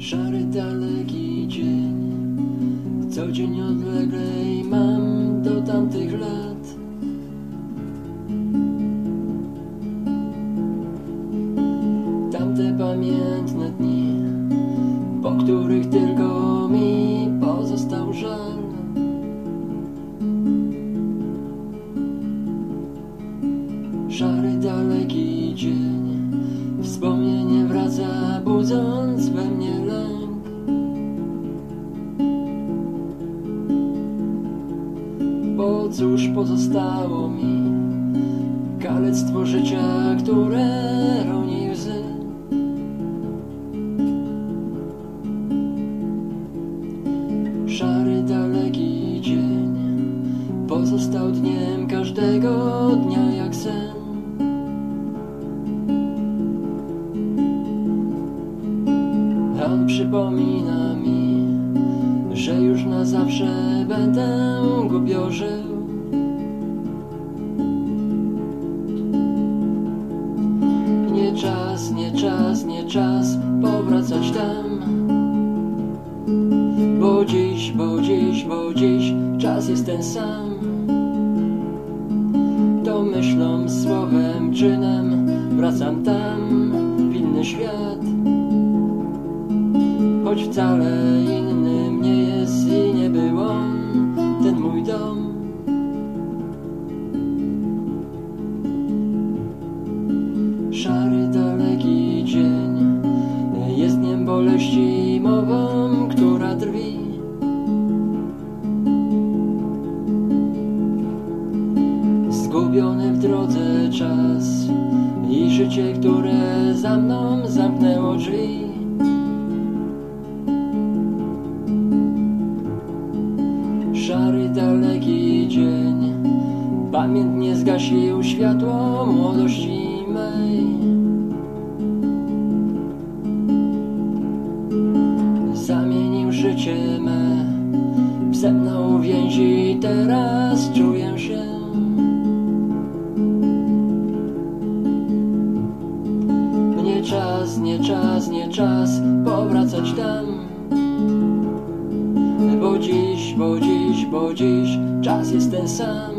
Szary, daleki dzień Co dzień odleglej mam do tamtych lat. Tamte pamiętne dni Po których tylko Szary, daleki dzień. Wspomnienie wraca, budząc we mnie lęk. Bo cóż pozostało mi? Kalectwo życia, które roni łzy. Szary, daleki dzień. Pozostał dniem każdego dnia jak sen On przypomina mi, że już na zawsze będę głupio żył. Nie czas, nie czas, nie czas powracać tam. Bo dziś, bo dziś, bo dziś czas jest ten sam. To myślą, słowem, czynem wracam tam, w inny świat. Choć wcale innym nie jest i nie był on ten mój dom. Szary, daleki dzień jest dniem boleści mową, która drwi. Zgubiony w drodze czas i życie, które za mną zamknęło drzwi. Dzień. Pamiętnie zgasił światło młodości mej. Zamienił życie me w senną więzi Teraz czuję się. Nie czas, nie czas, nie czas Powracać tam. Bo dziś, bo dziś, bo dziś czas jest ten sam.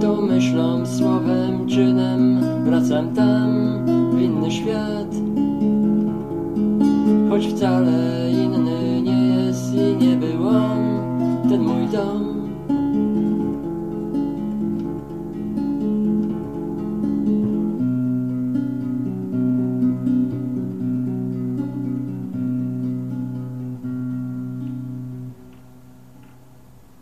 To myślą, słowem, czynem wracam tam, w inny świat. Choć wcale inny nie jest i nie był on, ten mój dom.